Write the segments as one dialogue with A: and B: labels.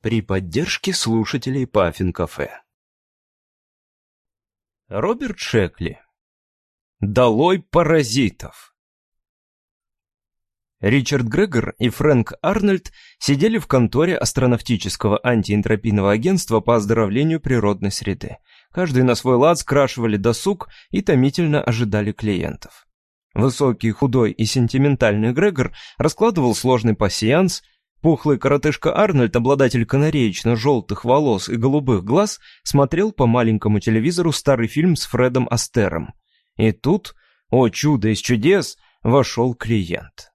A: при поддержке слушателей Паффин Кафе. Роберт Шекли. Долой паразитов. Ричард Грегор и Фрэнк Арнольд сидели в конторе астронавтического антиэнтропийного агентства по оздоровлению природной среды. Каждый на свой лад скрашивали досуг и томительно ожидали клиентов. Высокий, худой и сентиментальный Грегор раскладывал сложный пассианс – Пухлый коротышка Арнольд, обладатель канареечно-желтых волос и голубых глаз, смотрел по маленькому телевизору старый фильм с Фредом Астером. И тут, о чудо из чудес, вошел клиент.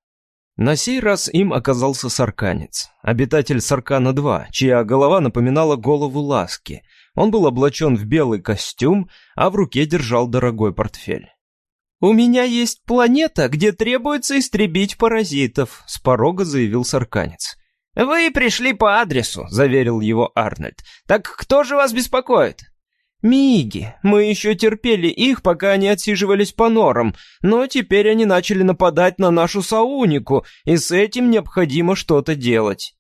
A: На сей раз им оказался сарканец, обитатель Саркана-2, чья голова напоминала голову ласки. Он был облачен в белый костюм, а в руке держал дорогой портфель. «У меня есть планета, где требуется истребить паразитов», — с порога заявил сарканец. «Вы пришли по адресу», — заверил его Арнольд. «Так кто же вас беспокоит?» «Миги. Мы еще терпели их, пока они отсиживались по норам, но теперь они начали нападать на нашу саунику, и с этим необходимо что-то делать».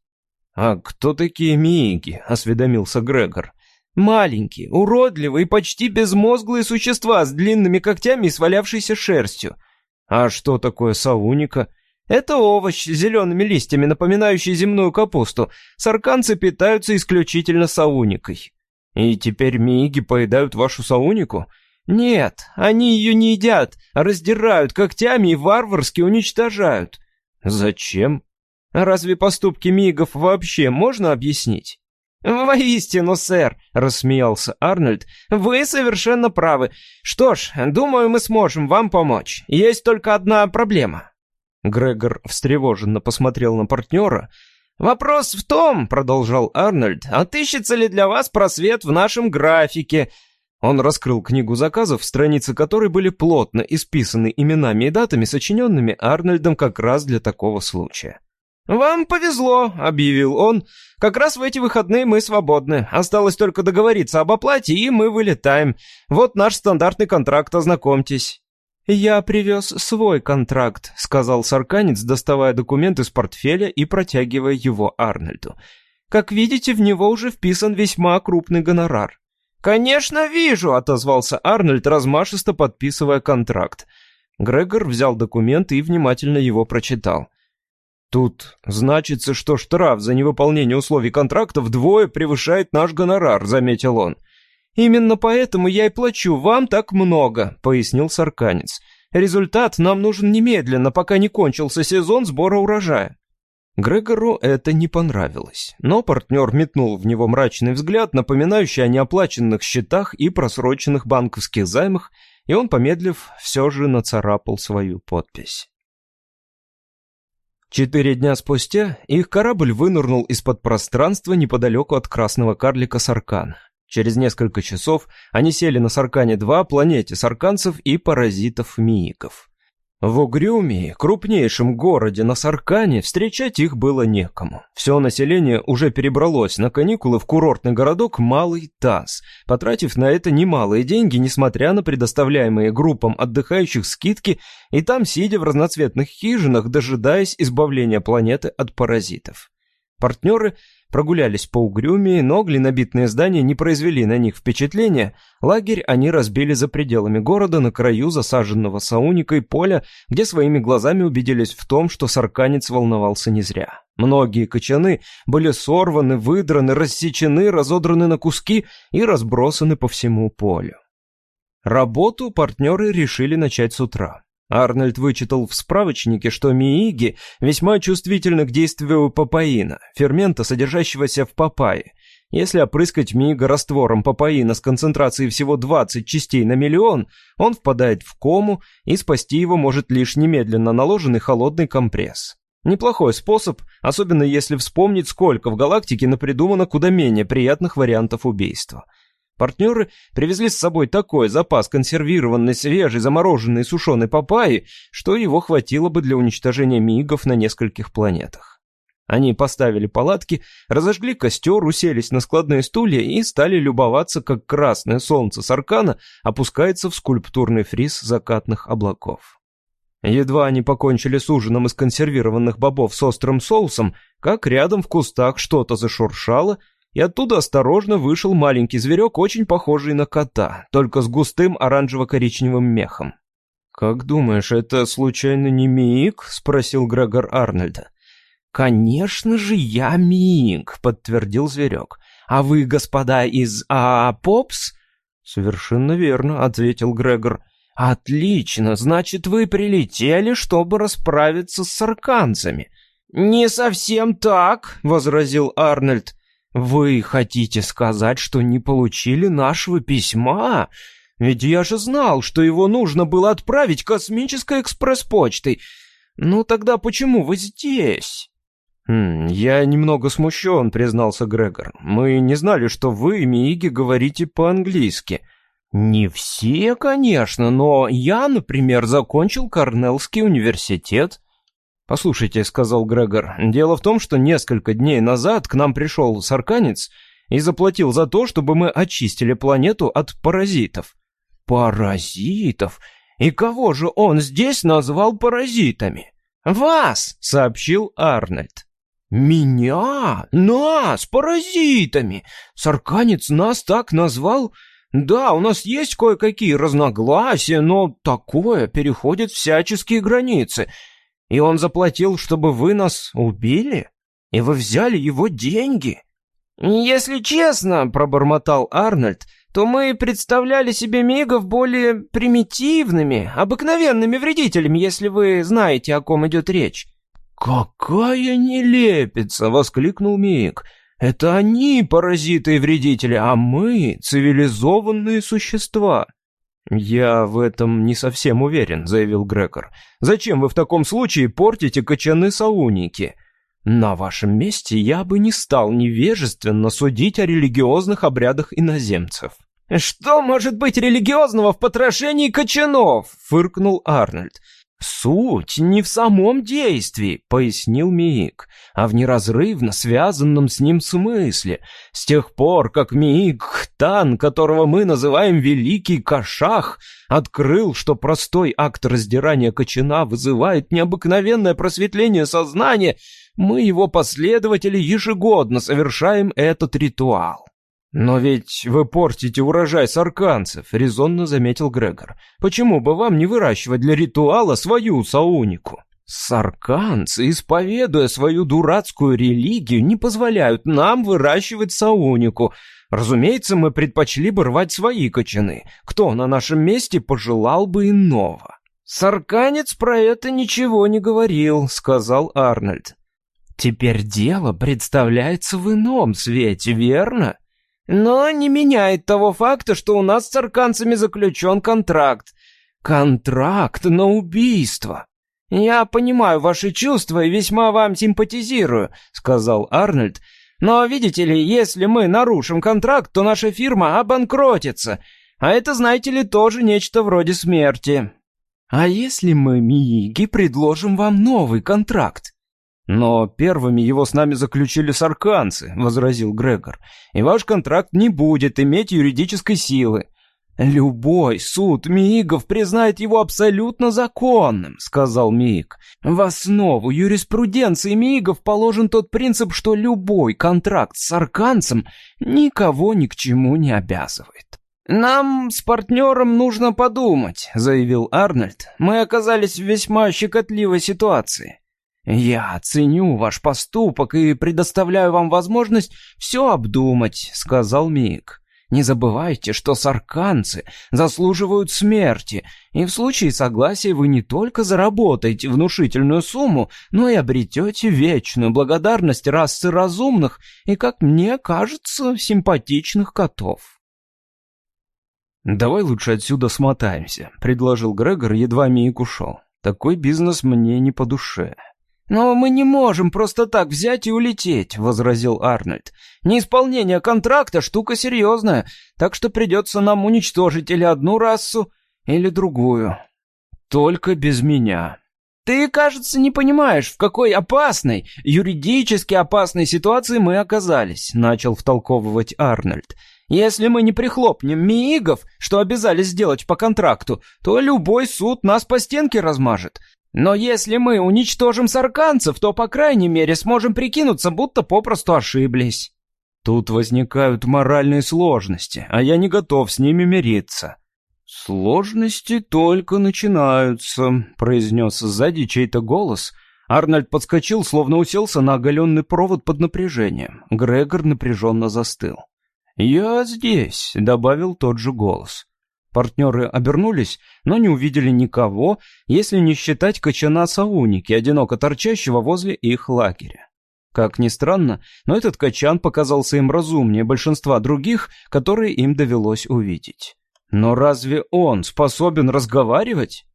A: «А кто такие Миги?» — осведомился Грегор. «Маленькие, уродливые, почти безмозглые существа с длинными когтями и свалявшейся шерстью». «А что такое сауника?» Это овощ с зелеными листьями, напоминающий земную капусту. Сарканцы питаются исключительно сауникой. И теперь миги поедают вашу саунику? Нет, они ее не едят, а раздирают когтями и варварски уничтожают. Зачем? Разве поступки мигов вообще можно объяснить? «Воистину, сэр», — рассмеялся Арнольд, — «вы совершенно правы. Что ж, думаю, мы сможем вам помочь. Есть только одна проблема. Грегор встревоженно посмотрел на партнера. «Вопрос в том, — продолжал Арнольд, — отыщется ли для вас просвет в нашем графике?» Он раскрыл книгу заказов, страницы которой были плотно исписаны именами и датами, сочиненными Арнольдом как раз для такого случая. «Вам повезло», — объявил он. «Как раз в эти выходные мы свободны. Осталось только договориться об оплате, и мы вылетаем. Вот наш стандартный контракт, ознакомьтесь». «Я привез свой контракт», — сказал сарканец, доставая документ из портфеля и протягивая его Арнольду. «Как видите, в него уже вписан весьма крупный гонорар». «Конечно, вижу», — отозвался Арнольд, размашисто подписывая контракт. Грегор взял документ и внимательно его прочитал. «Тут значится, что штраф за невыполнение условий контракта вдвое превышает наш гонорар», — заметил он. «Именно поэтому я и плачу вам так много», — пояснил Сарканец. «Результат нам нужен немедленно, пока не кончился сезон сбора урожая». Грегору это не понравилось, но партнер метнул в него мрачный взгляд, напоминающий о неоплаченных счетах и просроченных банковских займах, и он, помедлив, все же нацарапал свою подпись. Четыре дня спустя их корабль вынырнул из-под пространства неподалеку от красного карлика Саркана. Через несколько часов они сели на Саркане-2, планете сарканцев и паразитов-мииков. В Угрюмии, крупнейшем городе на Саркане, встречать их было некому. Все население уже перебралось на каникулы в курортный городок Малый Таз, потратив на это немалые деньги, несмотря на предоставляемые группам отдыхающих скидки, и там, сидя в разноцветных хижинах, дожидаясь избавления планеты от паразитов. Партнеры прогулялись по Угрюмии, но глинобитные здания не произвели на них впечатления. Лагерь они разбили за пределами города, на краю засаженного сауникой поля, где своими глазами убедились в том, что сарканец волновался не зря. Многие кочаны были сорваны, выдраны, рассечены, разодраны на куски и разбросаны по всему полю. Работу партнеры решили начать с утра. Арнольд вычитал в справочнике, что мииги весьма чувствительны к действию папаина, фермента, содержащегося в папайе. Если опрыскать миига раствором папаина с концентрацией всего 20 частей на миллион, он впадает в кому, и спасти его может лишь немедленно наложенный холодный компресс. Неплохой способ, особенно если вспомнить, сколько в галактике напридумано куда менее приятных вариантов убийства – Партнеры привезли с собой такой запас консервированной, свежей, замороженной и сушеной папайи, что его хватило бы для уничтожения мигов на нескольких планетах. Они поставили палатки, разожгли костер, уселись на складные стулья и стали любоваться, как красное солнце Саркана опускается в скульптурный фриз закатных облаков.
B: Едва они покончили с ужином из консервированных бобов с острым соусом, как рядом в кустах что-то зашуршало, и оттуда осторожно вышел маленький зверек, очень похожий на кота, только с густым оранжево-коричневым мехом. «Как думаешь, это случайно не Мик?» — спросил Грегор Арнольда.
A: «Конечно же я Мик», — подтвердил зверек. «А вы, господа из а Попс?»
B: «Совершенно верно», — ответил Грегор.
A: «Отлично, значит, вы прилетели, чтобы расправиться с сарканцами». «Не совсем так», — возразил Арнольд. «Вы хотите сказать, что не получили нашего письма? Ведь я же знал, что его нужно было отправить космической экспресс-почтой. Ну тогда почему вы здесь?»
B: «Хм, «Я немного смущен», — признался Грегор. «Мы не знали, что вы, Мииги, говорите по-английски».
A: «Не все, конечно, но я, например, закончил Корнеллский университет».
B: «Послушайте», — сказал Грегор, — «дело в том, что несколько дней назад к нам пришел сарканец и заплатил за то, чтобы мы очистили планету от паразитов».
A: «Паразитов? И кого же он здесь назвал паразитами?» «Вас!» — сообщил Арнольд. «Меня? Нас! Паразитами! Сарканец нас так назвал? Да, у нас есть кое-какие разногласия, но такое переходит всяческие границы. И он заплатил, чтобы вы нас убили? И вы взяли его деньги?» «Если честно», — пробормотал Арнольд, то мы представляли себе мигов более примитивными, обыкновенными вредителями, если вы знаете, о ком идет речь.
B: «Какая нелепица!» — воскликнул Миг. Это они паразиты и вредители, а мы — цивилизованные существа». «Я в этом не совсем уверен», — заявил Грегор. «Зачем вы в таком случае портите кочаны-сауники?» «На вашем месте я бы не стал невежественно судить о религиозных обрядах иноземцев».
A: «Что может быть религиозного в потрошении кочанов?» — фыркнул Арнольд.
B: «Суть не в самом действии», — пояснил Миик, «а в неразрывно связанном с ним смысле. С тех пор, как Миик, Тан, которого мы называем Великий Кашах, открыл, что простой акт раздирания кочана вызывает необыкновенное просветление сознания, мы, его последователи, ежегодно совершаем этот ритуал. «Но ведь вы портите урожай сарканцев», — резонно заметил Грегор. «Почему бы вам не выращивать для ритуала свою саунику?» «Сарканцы, исповедуя свою дурацкую религию, не позволяют нам выращивать саунику. Разумеется, мы предпочли бы рвать свои кочаны. Кто на нашем месте пожелал бы иного?»
A: «Сарканец про это ничего не говорил», — сказал Арнольд.
B: «Теперь дело представляется в ином свете, верно?»
A: Но не меняет того факта, что у нас с арканцами заключен контракт. Контракт на убийство. Я понимаю ваши чувства и весьма вам симпатизирую, сказал Арнольд. Но видите ли, если мы нарушим контракт, то наша фирма обанкротится. А это, знаете ли, тоже нечто вроде смерти.
B: А если мы, Мииги, предложим вам новый контракт? «Но первыми его с нами заключили сарканцы», — возразил Грегор. «И ваш контракт не будет иметь юридической силы».
A: «Любой суд Миигов признает его абсолютно законным», — сказал Мииг. «В основу юриспруденции Миигов положен тот принцип, что любой контракт с арканцем никого ни к чему не обязывает». «Нам с партнером нужно подумать», — заявил Арнольд. «Мы оказались в весьма щекотливой ситуации». «Я ценю ваш поступок и предоставляю вам возможность все обдумать», — сказал Мик. «Не забывайте, что сарканцы заслуживают смерти, и в случае согласия вы не только заработаете внушительную сумму, но и обретете вечную благодарность расы разумных и, как мне кажется, симпатичных котов».
B: «Давай лучше отсюда смотаемся», — предложил Грегор, едва Мик ушел. «Такой бизнес мне не по душе».
A: «Но мы не можем просто так взять и улететь», — возразил Арнольд. «Неисполнение контракта — штука серьезная, так что придется нам уничтожить или одну расу, или другую. Только без меня». «Ты, кажется, не понимаешь, в какой опасной, юридически опасной ситуации мы оказались», — начал втолковывать Арнольд.
C: Если мы не прихлопнем Миигов, что обязались сделать по контракту, то любой суд нас по стенке размажет. Но если мы уничтожим сарканцев, то, по крайней мере, сможем прикинуться, будто попросту ошиблись».
A: Тут возникают моральные сложности, а я не готов с ними мириться. «Сложности только начинаются», — произнес сзади чей-то голос. Арнольд подскочил, словно уселся на оголенный провод под напряжением. Грегор напряженно застыл. «Я здесь», — добавил тот же голос. Партнеры обернулись, но не увидели никого, если не считать кочана Сауники, одиноко торчащего возле их лагеря. Как ни странно, но этот качан показался им разумнее большинства других, которые им довелось увидеть. Но разве он способен разговаривать?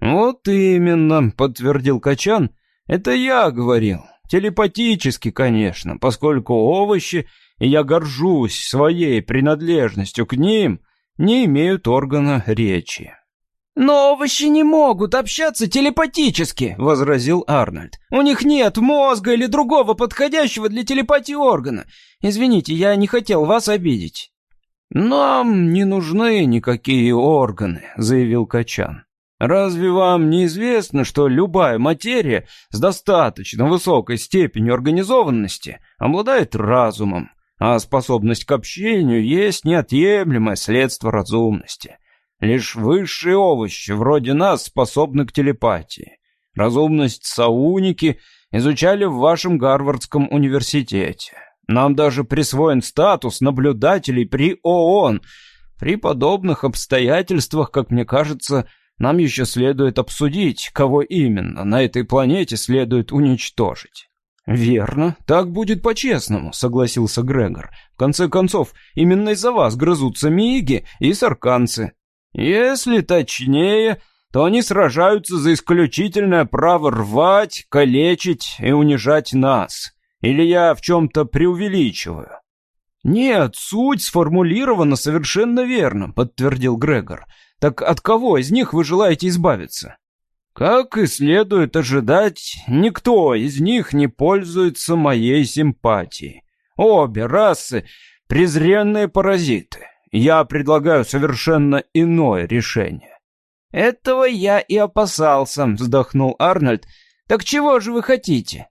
A: «Вот именно», — подтвердил качан, — «это я говорил. Телепатически, конечно, поскольку овощи, и я горжусь своей принадлежностью к ним, не имеют органа речи.
C: «Но овощи не могут общаться телепатически», — возразил Арнольд. «У них нет мозга или другого подходящего для телепатии органа. Извините, я не хотел вас обидеть».
A: «Нам не нужны никакие органы», — заявил Качан. «Разве вам не известно, что любая материя с достаточно высокой степенью организованности обладает разумом, а способность к общению есть неотъемлемое следство разумности. Лишь высшие овощи, вроде нас, способны к телепатии. Разумность сауники изучали в вашем Гарвардском университете. Нам даже присвоен статус наблюдателей при ООН. При подобных обстоятельствах, как мне кажется, нам еще следует обсудить, кого именно на этой планете следует уничтожить. «Верно, так будет по-честному», — согласился Грегор. «В конце концов, именно из-за вас грызутся миги и сарканцы. Если точнее, то они сражаются за исключительное право рвать, калечить и унижать нас. Или я в чем-то преувеличиваю?» «Нет, суть сформулирована совершенно верно», — подтвердил Грегор. «Так от кого из них вы желаете избавиться?» Как и следует ожидать, никто из них не пользуется моей симпатией. Обе расы — презренные паразиты. Я предлагаю совершенно иное решение.
C: «Этого я и опасался», — вздохнул Арнольд. «Так чего же вы хотите?»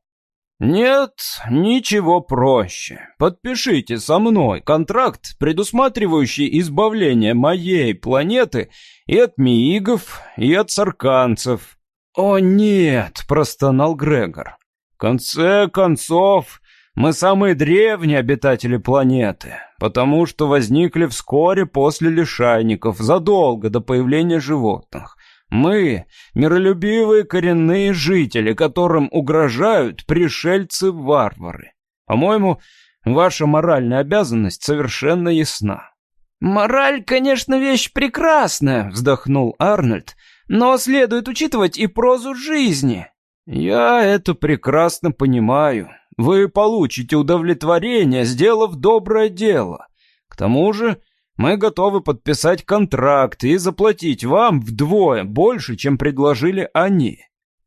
A: «Нет, ничего проще. Подпишите со мной контракт, предусматривающий избавление моей планеты и от миигов, и от сарканцев. «О нет!» — простонал Грегор. «В конце концов, мы самые древние обитатели планеты, потому что возникли вскоре после лишайников, задолго до появления животных. Мы — миролюбивые коренные жители, которым угрожают пришельцы-варвары. По-моему, ваша моральная обязанность совершенно ясна».
C: «Мораль, конечно, вещь прекрасная», — вздохнул Арнольд, но следует учитывать и прозу жизни.
A: Я это прекрасно понимаю. Вы получите удовлетворение, сделав доброе дело. К тому же мы готовы подписать контракт и заплатить вам вдвое больше, чем предложили они.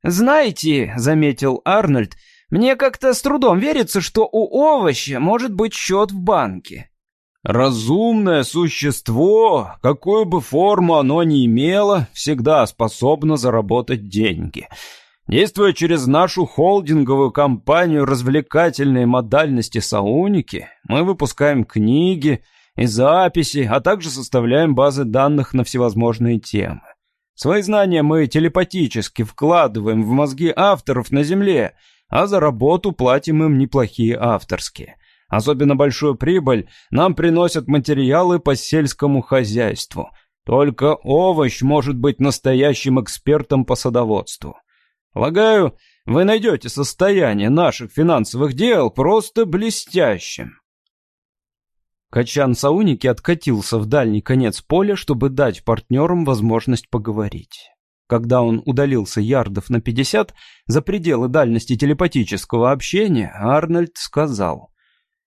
C: Знаете, заметил Арнольд, мне как-то с трудом верится, что у овоща может быть счет в банке.
A: Разумное существо, какую бы форму оно ни имело, всегда способно заработать деньги. Действуя через нашу холдинговую компанию развлекательные модальности Сауники, мы выпускаем книги и записи, а также составляем базы данных на всевозможные темы. Свои знания мы телепатически вкладываем в мозги авторов на Земле, а за работу платим им неплохие авторские. Особенно большую прибыль нам приносят материалы по сельскому хозяйству. Только овощ может быть настоящим экспертом по садоводству. Полагаю, вы найдете состояние наших финансовых дел просто блестящим.
C: Качан Сауники откатился в дальний конец поля, чтобы дать партнерам возможность поговорить. Когда он удалился ярдов на пятьдесят за пределы дальности телепатического общения, Арнольд сказал.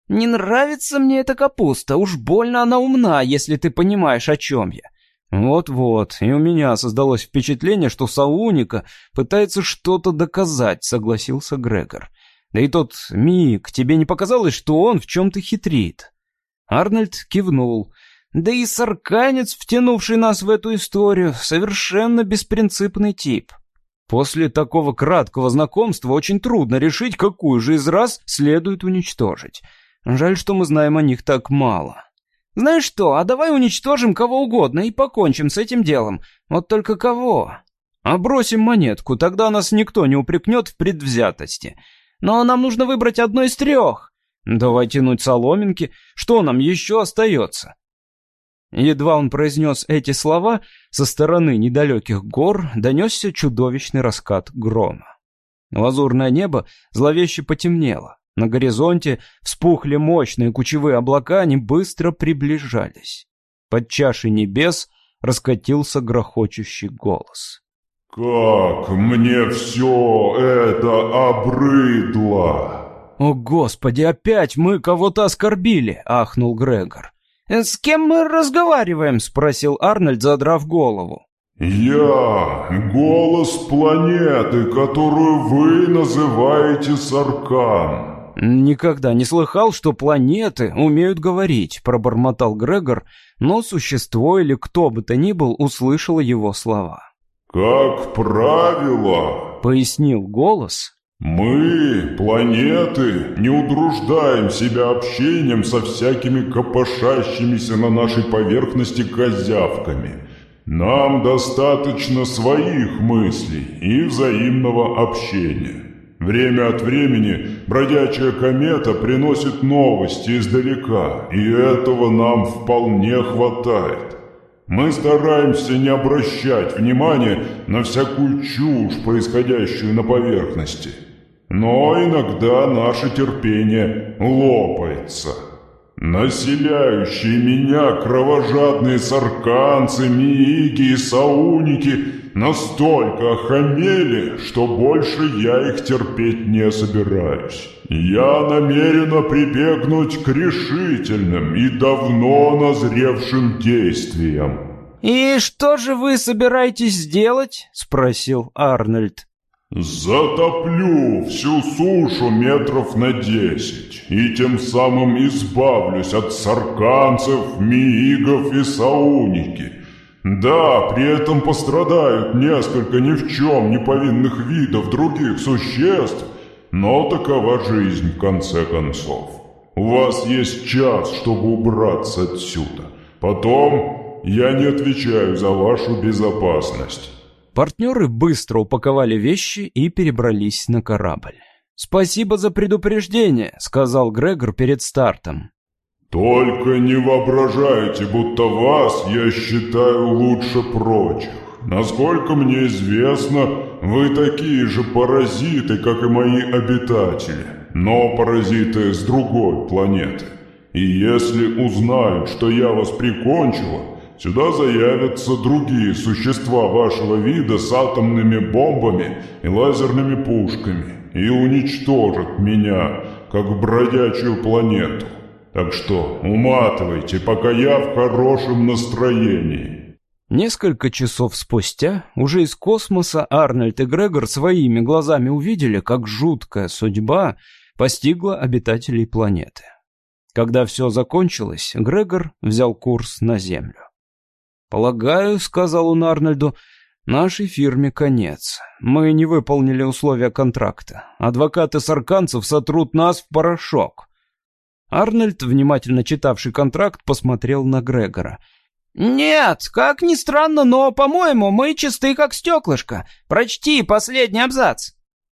C: «Не нравится мне эта капуста, уж больно она умна, если ты понимаешь, о чем я».
A: «Вот-вот, и у меня создалось впечатление, что Сауника пытается что-то доказать», — согласился Грегор. «Да и тот Мик, тебе не показалось, что он в чем-то хитрит?» Арнольд кивнул. Да и сарканец, втянувший нас в эту историю, совершенно беспринципный тип. После такого краткого знакомства очень трудно решить, какую же из раз следует уничтожить. Жаль, что мы знаем о них так мало. Знаешь что, а давай уничтожим кого угодно и покончим с этим делом. Вот только кого? А бросим монетку, тогда нас никто не упрекнет в предвзятости. Но нам нужно выбрать одно из трех. Давай тянуть соломинки. Что нам еще остается? Едва он произнес эти слова, со стороны недалеких гор донесся чудовищный раскат грома. Лазурное небо зловеще потемнело. На горизонте вспухли мощные кучевые облака, они быстро приближались. Под чашей небес раскатился грохочущий голос.
D: «Как мне все это обрыдло!»
A: «О, Господи, опять мы кого-то оскорбили!» — ахнул Грегор. «С кем мы разговариваем?» — спросил Арнольд, задрав голову.
D: «Я — голос планеты, которую вы называете Саркан».
A: «Никогда не слыхал, что планеты умеют говорить», — пробормотал Грегор, но существо или кто бы то ни был услышало его слова.
D: «Как правило», —
A: пояснил голос,
D: мы, планеты, не утруждаем себя общением со всякими копошащимися на нашей поверхности козявками. Нам достаточно своих мыслей и взаимного общения. Время от времени бродячая комета приносит новости издалека, и этого нам вполне хватает. Мы стараемся не обращать внимания на всякую чушь, происходящую на поверхности – но иногда наше терпение лопается. Населяющие меня кровожадные сарканцы, миики и сауники настолько охамели, что больше я их терпеть не собираюсь. Я намерена прибегнуть к решительным и давно назревшим действиям.
A: «И что же вы собираетесь сделать?» — спросил Арнольд.
D: Затоплю всю сушу метров на десять и тем самым избавлюсь от сарканцев, миигов и сауники. Да, при этом пострадают несколько ни в чем не повинных видов других существ, но такова жизнь в конце концов. У вас есть час, чтобы убраться отсюда. Потом я не отвечаю за вашу безопасность.
A: Партнеры быстро упаковали вещи и перебрались на корабль. «Спасибо за предупреждение», — сказал Грегор перед стартом.
D: «Только не воображайте, будто вас я считаю лучше прочих. Насколько мне известно, вы такие же паразиты, как и мои обитатели, но паразиты с другой планеты. И если узнают, что я вас прикончила, Сюда заявятся другие существа вашего вида с атомными бомбами и лазерными пушками и уничтожат меня, как бродячую планету. Так что уматывайте, пока я в хорошем настроении».
A: Несколько часов спустя, уже из космоса, Арнольд и Грегор своими глазами увидели, как жуткая судьба постигла обитателей планеты. Когда все закончилось, Грегор взял курс на Землю. «Полагаю», — сказал он Арнольду, — «нашей фирме конец. Мы не выполнили условия контракта. Адвокаты сарканцев сотрут нас в порошок». Арнольд, внимательно читавший контракт, посмотрел на Грегора. «Нет, как ни странно, но, по-моему, мы чисты как стеклышко. Прочти последний абзац».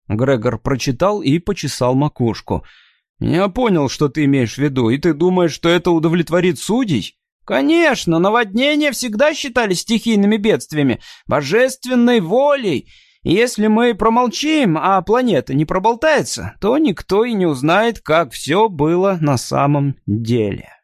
A: Грегор прочитал и почесал макушку. «Я понял, что ты имеешь в виду, и ты думаешь, что это удовлетворит судей?» Конечно, наводнения всегда считались стихийными бедствиями, божественной волей. Если мы промолчим, а планета не проболтается, то никто и не узнает, как все было на самом деле.